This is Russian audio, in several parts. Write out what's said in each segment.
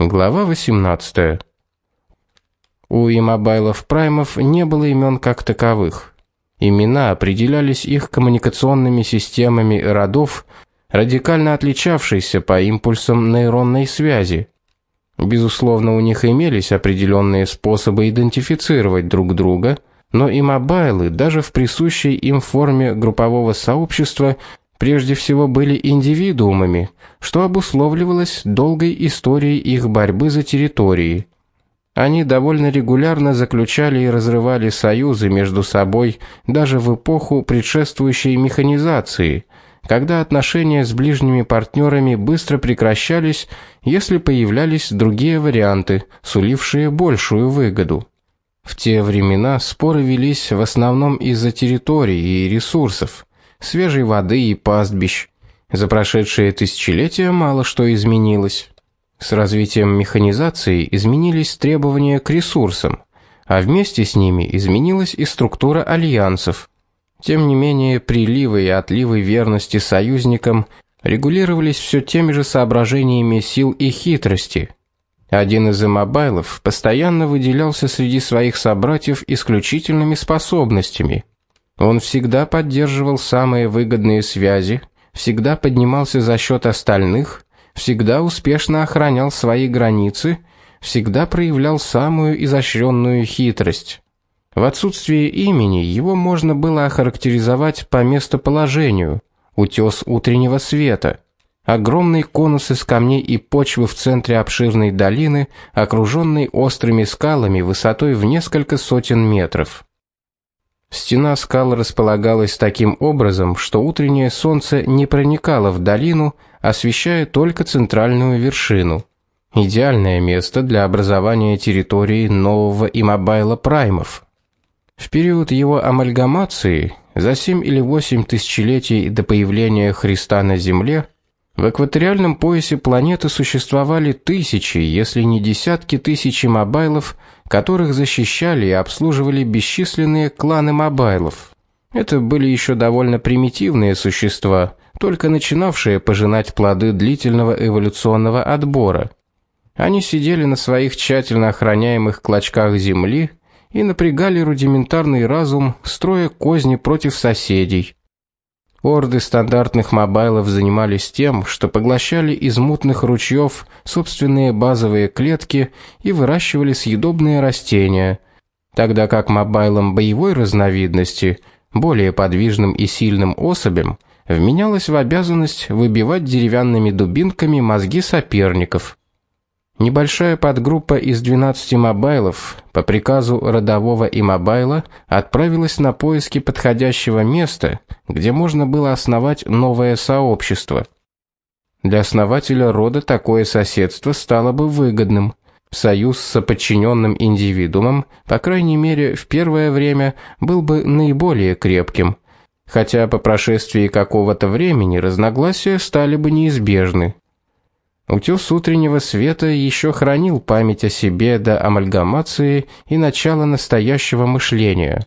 Глава 18. У имобайлов праймов не было имен как таковых. Имена определялись их коммуникационными системами родов, радикально отличавшиеся по импульсам нейронной связи. Безусловно, у них имелись определенные способы идентифицировать друг друга, но имобайлы даже в присущей им форме группового сообщества прежде всего были индивидуумами, что обусловливалось долгой историей их борьбы за территории. Они довольно регулярно заключали и разрывали союзы между собой даже в эпоху предшествующей механизации, когда отношения с ближними партнерами быстро прекращались, если появлялись другие варианты, сулившие большую выгоду. В те времена споры велись в основном из-за территорий и ресурсов свежей воды и пастбищ. За прошедшие тысячелетия мало что изменилось. С развитием механизации изменились требования к ресурсам, а вместе с ними изменилась и структура альянсов. Тем не менее, приливы и отливы верности союзникам регулировались все теми же соображениями сил и хитрости. Один из имобайлов постоянно выделялся среди своих собратьев исключительными способностями – он всегда поддерживал самые выгодные связи, всегда поднимался за счет остальных, всегда успешно охранял свои границы, всегда проявлял самую изощренную хитрость. В отсутствие имени его можно было охарактеризовать по местоположению: утес утреннего света. Огромный конус из камней и почвы в центре обширной долины, окруженный острыми скалами высотой в несколько сотен метров. Стена скал располагалась таким образом, что утреннее солнце не проникало в долину, освещая только центральную вершину. Идеальное место для образования территории нового имобайла праймов. В период его амальгамации, за 7 или 8 тысячелетий до появления Христа на земле, в экваториальном поясе планеты существовали тысячи, если не десятки тысяч мобайлов, которых защищали и обслуживали бесчисленные кланы мобайлов. Это были еще довольно примитивные существа, только начинавшие пожинать плоды длительного эволюционного отбора. Они сидели на своих тщательно охраняемых клочках земли и напрягали рудиментарный разум, строя козни против соседей, Орды стандартных мобайлов занимались тем, что поглощали из мутных ручьев собственные базовые клетки и выращивали съедобные растения, тогда как мобайлам боевой разновидности, более подвижным и сильным особям, вменялось в обязанность выбивать деревянными дубинками мозги соперников. Небольшая подгруппа из 12 мобайлов по приказу родового иммобайла отправилась на поиски подходящего места, где можно было основать новое сообщество. Для основателя рода такое соседство стало бы выгодным. Союз с подчиненным индивидуумом, по крайней мере, в первое время был бы наиболее крепким, хотя по прошествии какого-то времени разногласия стали бы неизбежны. Утес утреннего света еще хранил память о себе до амальгамации и начала настоящего мышления.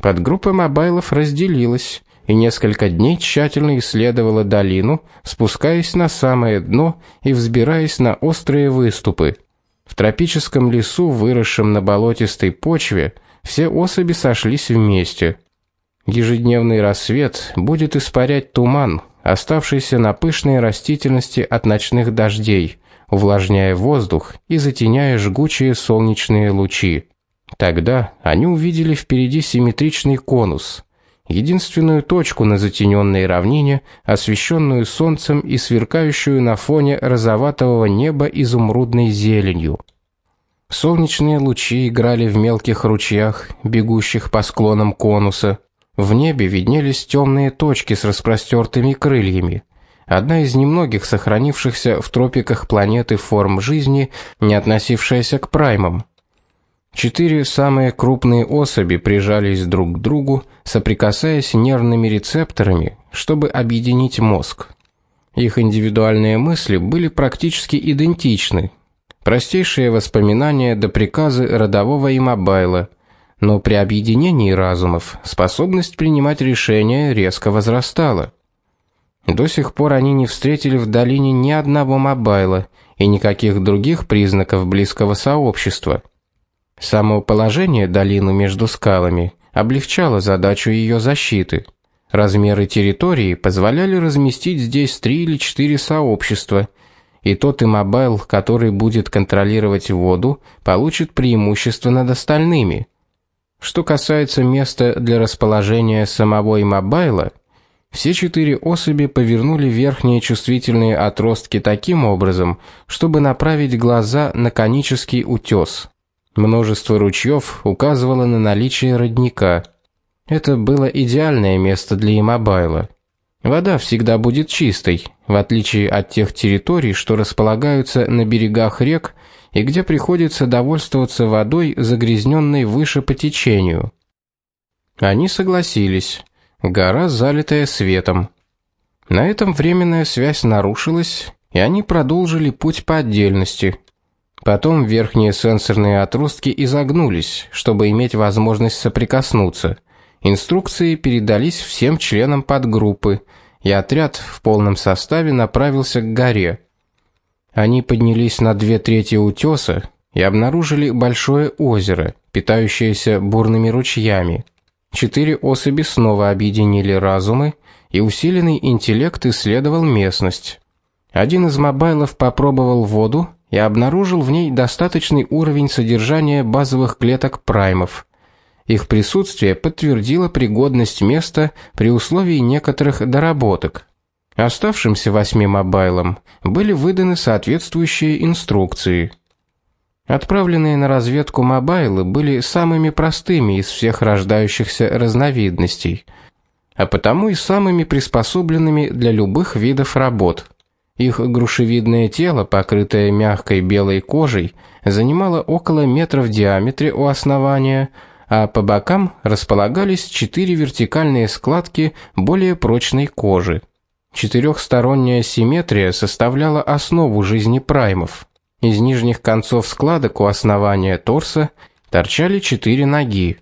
Подгруппа мобайлов разделилась и несколько дней тщательно исследовала долину, спускаясь на самое дно и взбираясь на острые выступы. В тропическом лесу, выросшем на болотистой почве, все особи сошлись вместе. Ежедневный рассвет будет испарять туман, оставшийся на пышной растительности от ночных дождей, увлажняя воздух и затеняя жгучие солнечные лучи. Тогда они увидели впереди симметричный конус, единственную точку на затененной равнине, освещенную солнцем и сверкающую на фоне розоватого неба изумрудной зеленью. Солнечные лучи играли в мелких ручьях, бегущих по склонам конуса. В небе виднелись темные точки с распростертыми крыльями. Одна из немногих сохранившихся в тропиках планеты форм жизни, не относившаяся к праймам. Четыре самые крупные особи прижались друг к другу, соприкасаясь нервными рецепторами, чтобы объединить мозг. Их индивидуальные мысли были практически идентичны. Простейшие воспоминания до приказы родового имобайла – но при объединении разумов способность принимать решения резко возрастала. До сих пор они не встретили в долине ни одного мобайла и никаких других признаков близкого сообщества. Само положение долины между скалами облегчало задачу ее защиты. Размеры территории позволяли разместить здесь три или четыре сообщества, и тот иммобайл, который будет контролировать воду, получит преимущество над остальными. Что касается места для расположения самого иммобайла, все четыре особи повернули верхние чувствительные отростки таким образом, чтобы направить глаза на конический утес. Множество ручьев указывало на наличие родника. Это было идеальное место для иммобайла. Вода всегда будет чистой, в отличие от тех территорий, что располагаются на берегах рек и где приходится довольствоваться водой, загрязненной выше по течению. Они согласились. Гора, залитая светом. На этом временная связь нарушилась, и они продолжили путь по отдельности. Потом верхние сенсорные отростки изогнулись, чтобы иметь возможность соприкоснуться. Инструкции передались всем членам подгруппы, и отряд в полном составе направился к горе. Они поднялись на две трети утеса и обнаружили большое озеро, питающееся бурными ручьями. Четыре особи снова объединили разумы, и усиленный интеллект исследовал местность. Один из мобайлов попробовал воду и обнаружил в ней достаточный уровень содержания базовых клеток праймов. Их присутствие подтвердило пригодность места при условии некоторых доработок. Оставшимся восьми мобайлам были выданы соответствующие инструкции. Отправленные на разведку мобайлы были самыми простыми из всех рождающихся разновидностей, а потому и самыми приспособленными для любых видов работ. Их грушевидное тело, покрытое мягкой белой кожей, занимало около метра в диаметре у основания, а по бокам располагались четыре вертикальные складки более прочной кожи. Четырехсторонняя симметрия составляла основу жизни праймов. Из нижних концов складок у основания торса торчали четыре ноги.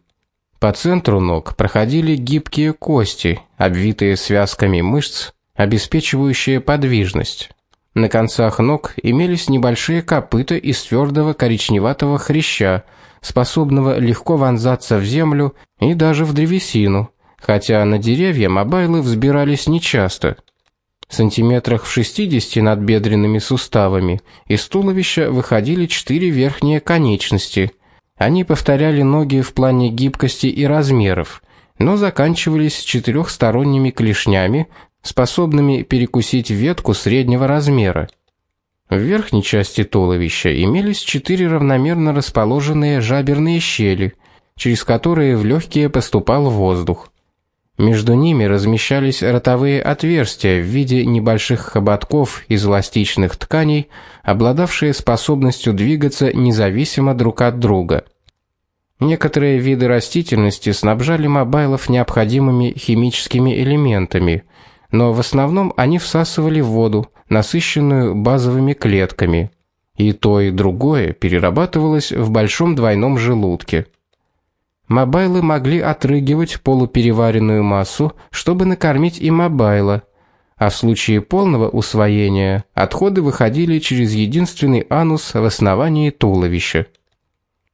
По центру ног проходили гибкие кости, обвитые связками мышц, обеспечивающие подвижность. На концах ног имелись небольшие копыта из твердого коричневатого хряща, способного легко вонзаться в землю и даже в древесину, хотя на деревья мобайлы взбирались нечасто сантиметрах в 60 над бедренными суставами из туловища выходили четыре верхние конечности. Они повторяли ноги в плане гибкости и размеров, но заканчивались четырехсторонними клешнями, способными перекусить ветку среднего размера. В верхней части туловища имелись четыре равномерно расположенные жаберные щели, через которые в легкие поступал воздух. Между ними размещались ротовые отверстия в виде небольших хоботков из эластичных тканей, обладавшие способностью двигаться независимо друг от друга. Некоторые виды растительности снабжали мобайлов необходимыми химическими элементами, но в основном они всасывали воду, насыщенную базовыми клетками. И то и другое перерабатывалось в большом двойном желудке. Мобайлы могли отрыгивать полупереваренную массу, чтобы накормить и мобайла, а в случае полного усвоения отходы выходили через единственный анус в основании туловища.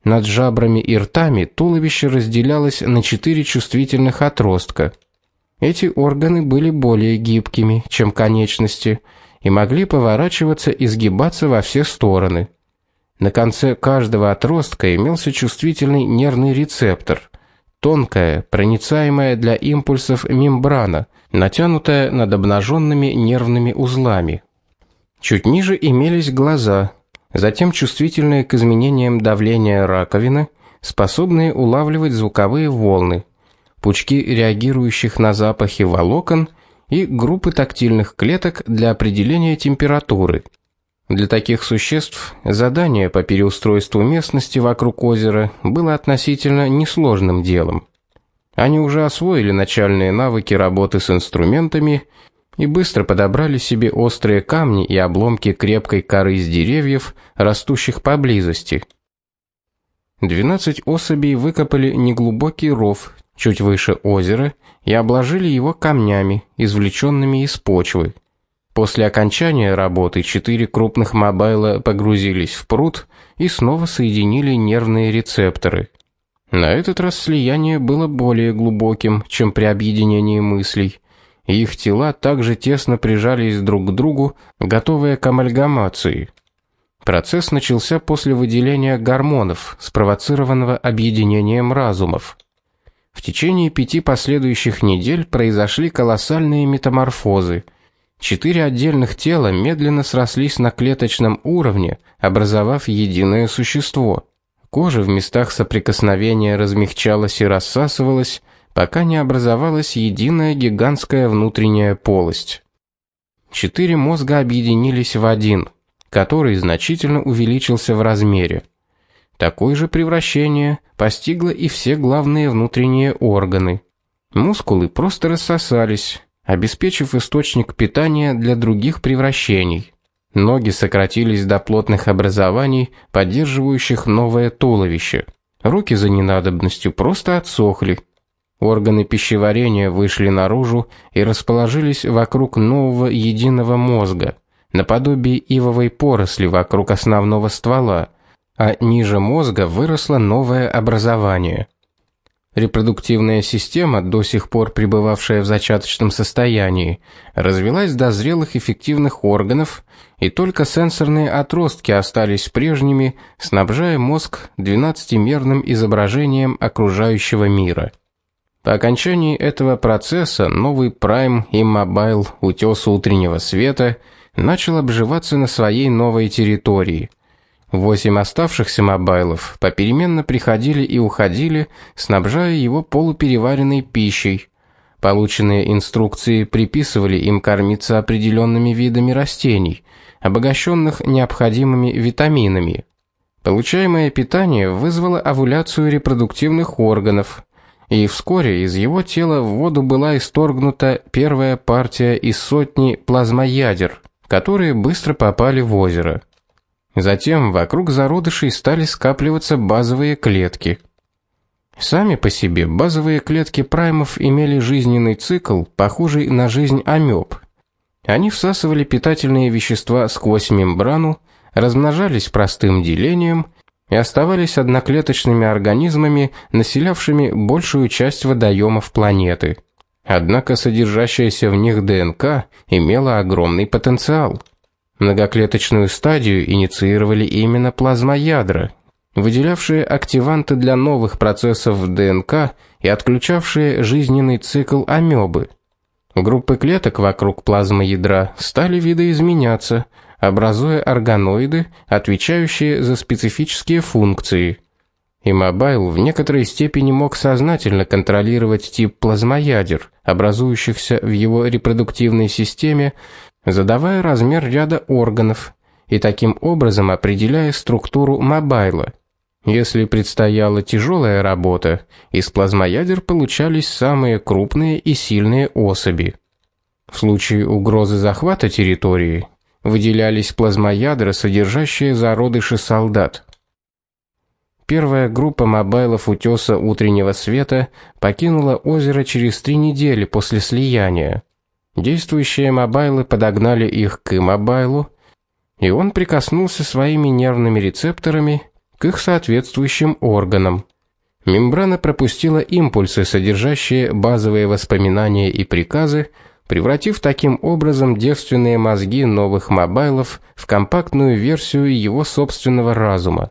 Над жабрами и ртами туловище разделялось на четыре чувствительных отростка. Эти органы были более гибкими, чем конечности, и могли поворачиваться и сгибаться во все стороны. На конце каждого отростка имелся чувствительный нервный рецептор, тонкая, проницаемая для импульсов мембрана, натянутая над обнаженными нервными узлами. Чуть ниже имелись глаза, затем чувствительные к изменениям давления раковины, способные улавливать звуковые волны, пучки реагирующих на запахи волокон и группы тактильных клеток для определения температуры. Для таких существ задание по переустройству местности вокруг озера было относительно несложным делом. Они уже освоили начальные навыки работы с инструментами и быстро подобрали себе острые камни и обломки крепкой коры из деревьев, растущих поблизости. 12 особей выкопали неглубокий ров чуть выше озера и обложили его камнями, извлеченными из почвы. После окончания работы четыре крупных мобайла погрузились в пруд и снова соединили нервные рецепторы. На этот раз слияние было более глубоким, чем при объединении мыслей. их тела также тесно прижались друг к другу, готовые к амальгамации. Процесс начался после выделения гормонов, спровоцированного объединением разумов. В течение пяти последующих недель произошли колоссальные метаморфозы. Четыре отдельных тела медленно срослись на клеточном уровне, образовав единое существо. Кожа в местах соприкосновения размягчалась и рассасывалась, пока не образовалась единая гигантская внутренняя полость. Четыре мозга объединились в один – который значительно увеличился в размере. Такое же превращение постигло и все главные внутренние органы. Мускулы просто рассосались, обеспечив источник питания для других превращений. Ноги сократились до плотных образований, поддерживающих новое туловище. Руки за ненадобностью просто отсохли. Органы пищеварения вышли наружу и расположились вокруг нового единого мозга наподобие ивовой поросли вокруг основного ствола, а ниже мозга выросло новое образование. Репродуктивная система, до сих пор пребывавшая в зачаточном состоянии, развилась до зрелых эффективных органов, и только сенсорные отростки остались прежними, снабжая мозг двенадцатимерным изображением окружающего мира. По окончании этого процесса новый Prime и Mobile утёс утреннего света – начал обживаться на своей новой территории. Восемь оставшихся мобайлов попеременно приходили и уходили, снабжая его полупереваренной пищей. Полученные инструкции приписывали им кормиться определенными видами растений, обогащенных необходимыми витаминами. Получаемое питание вызвало овуляцию репродуктивных органов, и вскоре из его тела в воду была исторгнута первая партия из сотни плазмоядер которые быстро попали в озеро. Затем вокруг зародышей стали скапливаться базовые клетки. Сами по себе базовые клетки праймов имели жизненный цикл, похожий на жизнь амеб. Они всасывали питательные вещества сквозь мембрану, размножались простым делением и оставались одноклеточными организмами, населявшими большую часть водоемов планеты. Однако содержащаяся в них ДНК имела огромный потенциал. Многоклеточную стадию инициировали именно плазмоядра, выделявшие активанты для новых процессов ДНК и отключавшие жизненный цикл амебы. Группы клеток вокруг плазмоядра стали видоизменяться, образуя органоиды, отвечающие за специфические функции – и Мобайл в некоторой степени мог сознательно контролировать тип плазмоядер, образующихся в его репродуктивной системе, задавая размер ряда органов и таким образом определяя структуру Мобайла. Если предстояла тяжелая работа, из плазмоядер получались самые крупные и сильные особи. В случае угрозы захвата территории выделялись плазмоядра, содержащие зародыши солдат. Первая группа мобайлов утёса утреннего света покинула озеро через три недели после слияния. Действующие мобайлы подогнали их к мобайлу, и он прикоснулся своими нервными рецепторами к их соответствующим органам. Мембрана пропустила импульсы, содержащие базовые воспоминания и приказы, превратив таким образом девственные мозги новых мобайлов в компактную версию его собственного разума.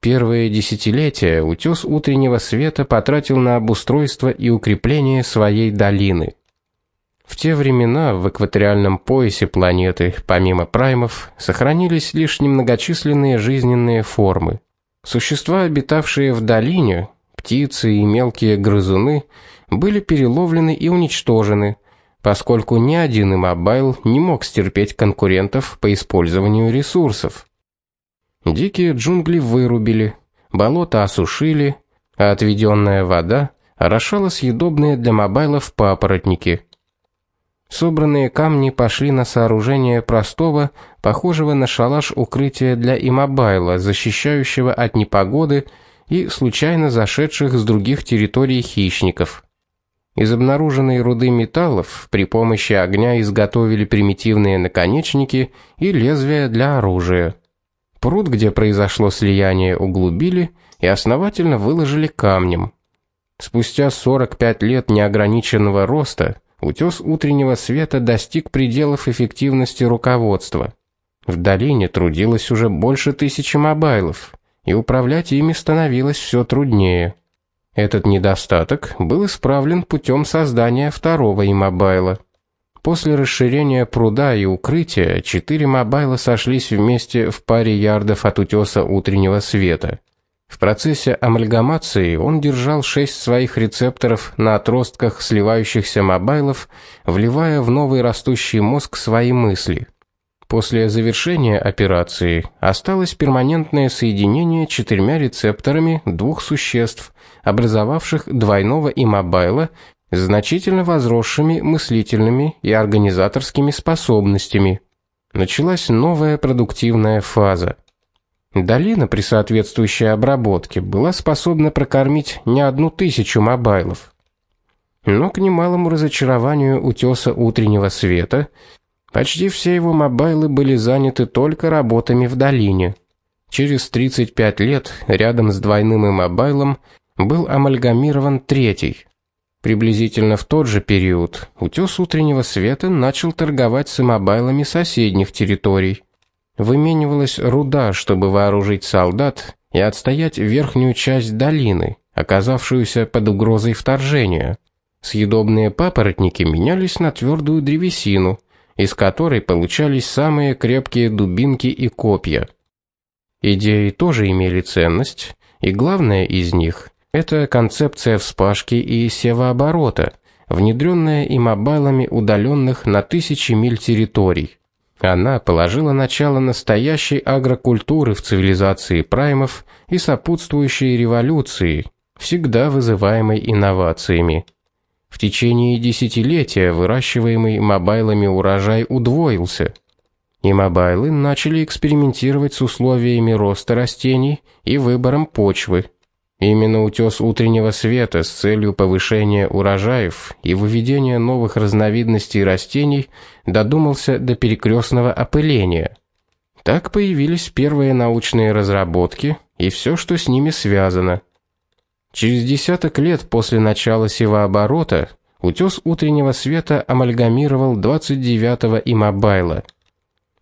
Первые десятилетия утес утреннего света потратил на обустройство и укрепление своей долины. В те времена в экваториальном поясе планеты, помимо праймов, сохранились лишь немногочисленные жизненные формы. Существа, обитавшие в долине, птицы и мелкие грызуны, были переловлены и уничтожены, поскольку ни один иммобайл не мог стерпеть конкурентов по использованию ресурсов. Дикие джунгли вырубили, болота осушили, а отведенная вода орошала съедобные для мобайлов папоротники. Собранные камни пошли на сооружение простого, похожего на шалаш укрытия для имобайла, защищающего от непогоды и случайно зашедших с других территорий хищников. Из обнаруженной руды металлов при помощи огня изготовили примитивные наконечники и лезвия для оружия. Пруд, где произошло слияние, углубили и основательно выложили камнем. Спустя 45 лет неограниченного роста утес утреннего света достиг пределов эффективности руководства. В долине трудилось уже больше тысячи мобайлов, и управлять ими становилось все труднее. Этот недостаток был исправлен путем создания второго имобайла. После расширения пруда и укрытия четыре мобайла сошлись вместе в паре ярдов от утёса утреннего света. В процессе амальгамации он держал шесть своих рецепторов на отростках сливающихся мобайлов, вливая в новый растущий мозг свои мысли. После завершения операции осталось перманентное соединение четырьмя рецепторами двух существ, образовавших двойного иммобайла с значительно возросшими мыслительными и организаторскими способностями. Началась новая продуктивная фаза. Долина при соответствующей обработке была способна прокормить не одну тысячу мобайлов. Но к немалому разочарованию утёса утреннего света Почти все его мобайлы были заняты только работами в долине. Через 35 лет рядом с двойным мобайлом был амальгамирован третий. Приблизительно в тот же период утёс утреннего света начал торговать с мобайлами соседних территорий. Выменивалась руда, чтобы вооружить солдат и отстоять верхнюю часть долины, оказавшуюся под угрозой вторжения. Съедобные папоротники менялись на твердую древесину, из которой получались самые крепкие дубинки и копья. Идеи тоже имели ценность, и главное из них это концепция вспашки и севооборота, внедренная и мобайлами удаленных на тысячи миль территорий. Она положила начало настоящей агрокультуры в цивилизации праймов и сопутствующей революции, всегда вызываемой инновациями. В течение десятилетия выращиваемый мобайлами урожай удвоился. И мобайлы начали экспериментировать с условиями роста растений и выбором почвы. Именно утес утреннего света с целью повышения урожаев и выведения новых разновидностей растений додумался до перекрестного опыления. Так появились первые научные разработки и все, что с ними связано. Через десяток лет после начала севооборота утес утреннего света амальгамировал 29-го иммобайла.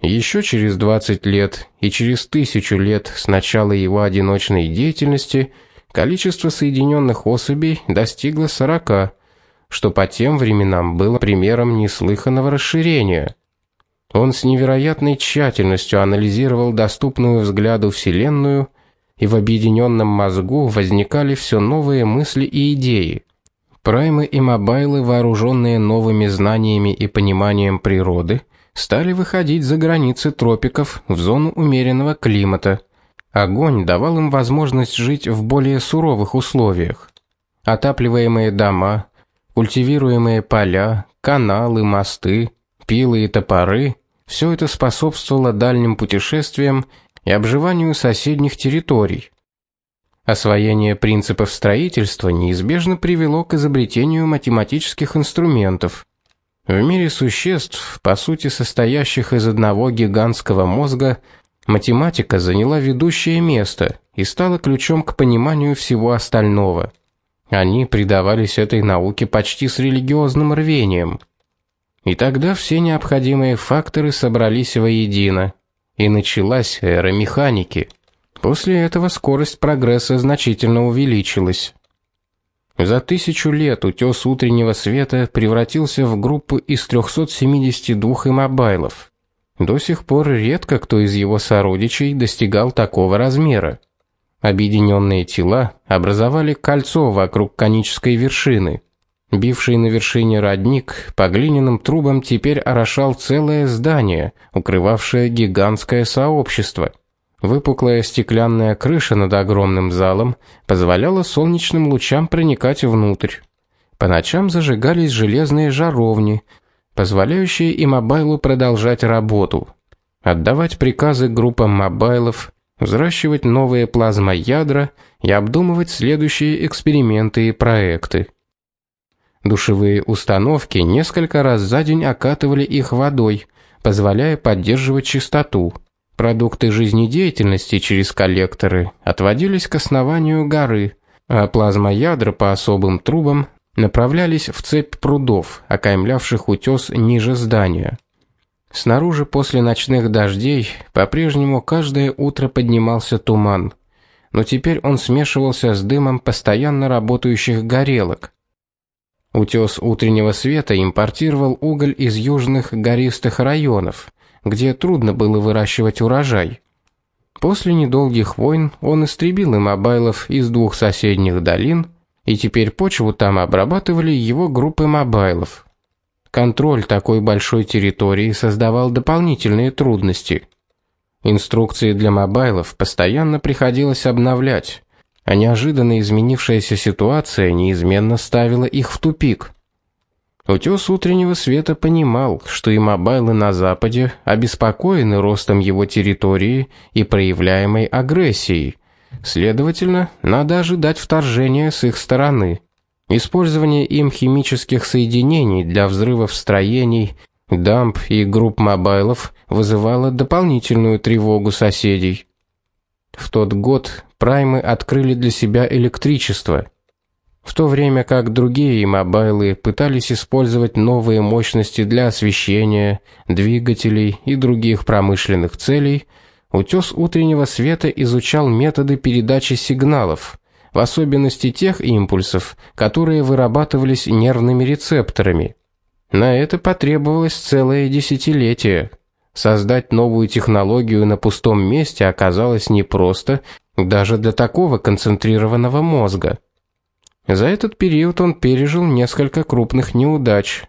Еще через 20 лет и через тысячу лет с начала его одиночной деятельности количество соединенных особей достигло 40, что по тем временам было примером неслыханного расширения. Он с невероятной тщательностью анализировал доступную взгляду вселенную и в объединенном мозгу возникали все новые мысли и идеи. Праймы и мобайлы, вооруженные новыми знаниями и пониманием природы, стали выходить за границы тропиков в зону умеренного климата. Огонь давал им возможность жить в более суровых условиях. Отапливаемые дома, культивируемые поля, каналы, мосты, пилы и топоры все это способствовало дальним путешествиям и обживанию соседних территорий. Освоение принципов строительства неизбежно привело к изобретению математических инструментов. В мире существ, по сути состоящих из одного гигантского мозга, математика заняла ведущее место и стала ключом к пониманию всего остального. Они предавались этой науке почти с религиозным рвением. И тогда все необходимые факторы собрались воедино и началась эра механики. После этого скорость прогресса значительно увеличилась. За тысячу лет утес утреннего света превратился в группу из 372 иммобайлов. До сих пор редко кто из его сородичей достигал такого размера. Объединенные тела образовали кольцо вокруг конической вершины. Бивший на вершине родник по глиняным трубам теперь орошал целое здание, укрывавшее гигантское сообщество. Выпуклая стеклянная крыша над огромным залом позволяла солнечным лучам проникать внутрь. По ночам зажигались железные жаровни, позволяющие и мобайлу продолжать работу, отдавать приказы группам мобайлов, взращивать новые плазмоядра и обдумывать следующие эксперименты и проекты. Душевые установки несколько раз за день окатывали их водой, позволяя поддерживать чистоту. Продукты жизнедеятельности через коллекторы отводились к основанию горы, а плазмоядра по особым трубам направлялись в цепь прудов, окаймлявших утес ниже здания. Снаружи после ночных дождей по-прежнему каждое утро поднимался туман, но теперь он смешивался с дымом постоянно работающих горелок. Утес утреннего света импортировал уголь из южных гористых районов, где трудно было выращивать урожай. После недолгих войн он истребил мобайлов из двух соседних долин, и теперь почву там обрабатывали его группы мобайлов. Контроль такой большой территории создавал дополнительные трудности. Инструкции для мобайлов постоянно приходилось обновлять, а неожиданно изменившаяся ситуация неизменно ставила их в тупик. Утес утреннего света понимал, что и мобайлы на западе обеспокоены ростом его территории и проявляемой агрессией. Следовательно, надо ожидать вторжения с их стороны. Использование им химических соединений для взрывов строений, дамп и групп мобайлов вызывало дополнительную тревогу соседей. В тот год праймы открыли для себя электричество. В то время как другие мобайлы пытались использовать новые мощности для освещения, двигателей и других промышленных целей, утес утреннего света изучал методы передачи сигналов, в особенности тех импульсов, которые вырабатывались нервными рецепторами. На это потребовалось целое десятилетие. Создать новую технологию на пустом месте оказалось непросто даже для такого концентрированного мозга. За этот период он пережил несколько крупных неудач,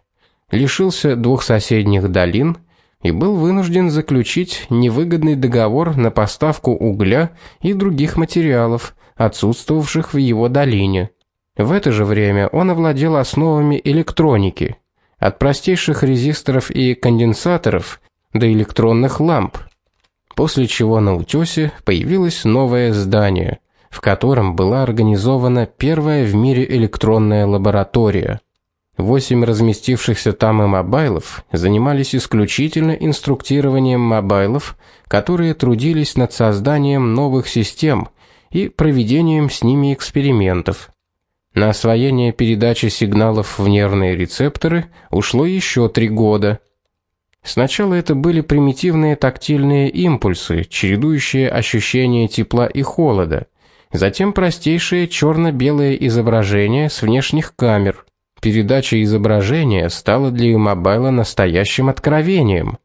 лишился двух соседних долин и был вынужден заключить невыгодный договор на поставку угля и других материалов, отсутствовавших в его долине. В это же время он овладел основами электроники, от простейших резисторов и конденсаторов до электронных ламп после чего на утёсе появилось новое здание, в котором была организована первая в мире электронная лаборатория. Восемь разместившихся там мобайлов занимались исключительно инструктированием мобайлов, которые трудились над созданием новых систем и проведением с ними экспериментов. На освоение передачи сигналов в нервные рецепторы ушло еще три года. Сначала это были примитивные тактильные импульсы, чередующие ощущения тепла и холода. Затем простейшие черно белые изображения с внешних камер. Передача изображения стала для Имобайла настоящим откровением.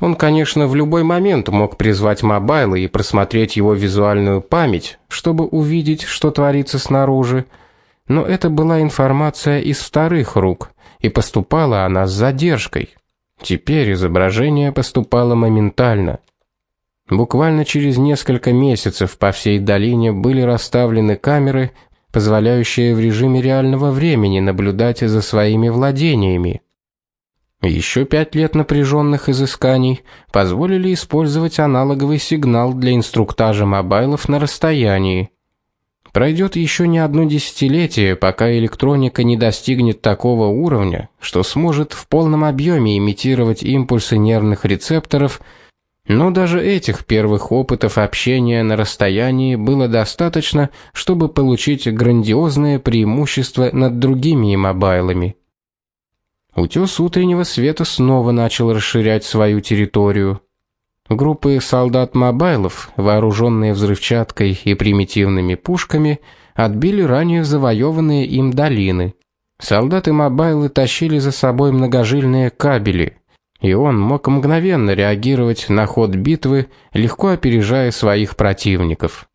Он, конечно, в любой момент мог призвать Мобайла и просмотреть его визуальную память, чтобы увидеть, что творится снаружи, но это была информация из вторых рук, и поступала она с задержкой. Теперь изображение поступало моментально. Буквально через несколько месяцев по всей долине были расставлены камеры, позволяющие в режиме реального времени наблюдать за своими владениями. Еще пять лет напряженных изысканий позволили использовать аналоговый сигнал для инструктажа мобайлов на расстоянии. Пройдет еще не одно десятилетие, пока электроника не достигнет такого уровня, что сможет в полном объеме имитировать импульсы нервных рецепторов, но даже этих первых опытов общения на расстоянии было достаточно, чтобы получить грандиозное преимущество над другими мобайлами. Утес утреннего света снова начал расширять свою территорию. Группы солдат-мобайлов, вооруженные взрывчаткой и примитивными пушками, отбили ранее завоеванные им долины. Солдаты-мобайлы тащили за собой многожильные кабели, и он мог мгновенно реагировать на ход битвы, легко опережая своих противников.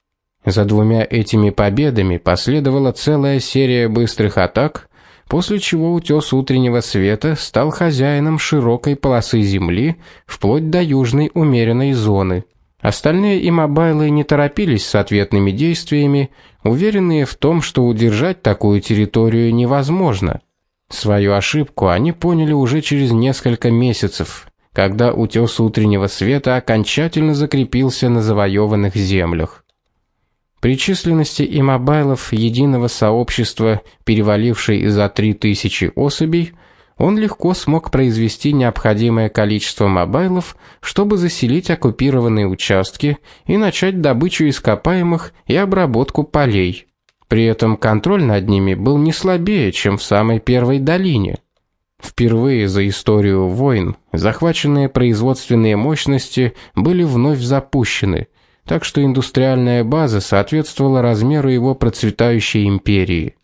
За двумя этими победами последовала целая серия быстрых атак, после чего утес утреннего света стал хозяином широкой полосы земли вплоть до южной умеренной зоны. Остальные имобайлы не торопились с ответными действиями, уверенные в том, что удержать такую территорию невозможно. Свою ошибку они поняли уже через несколько месяцев, когда утес утреннего света окончательно закрепился на завоеванных землях. При численности имобайлов единого сообщества, перевалившей за 3000 особей, он легко смог произвести необходимое количество мобайлов, чтобы заселить оккупированные участки и начать добычу ископаемых и обработку полей. При этом контроль над ними был не слабее, чем в самой первой долине. Впервые за историю войн захваченные производственные мощности были вновь запущены, так что индустриальная база соответствовала размеру его процветающей империи.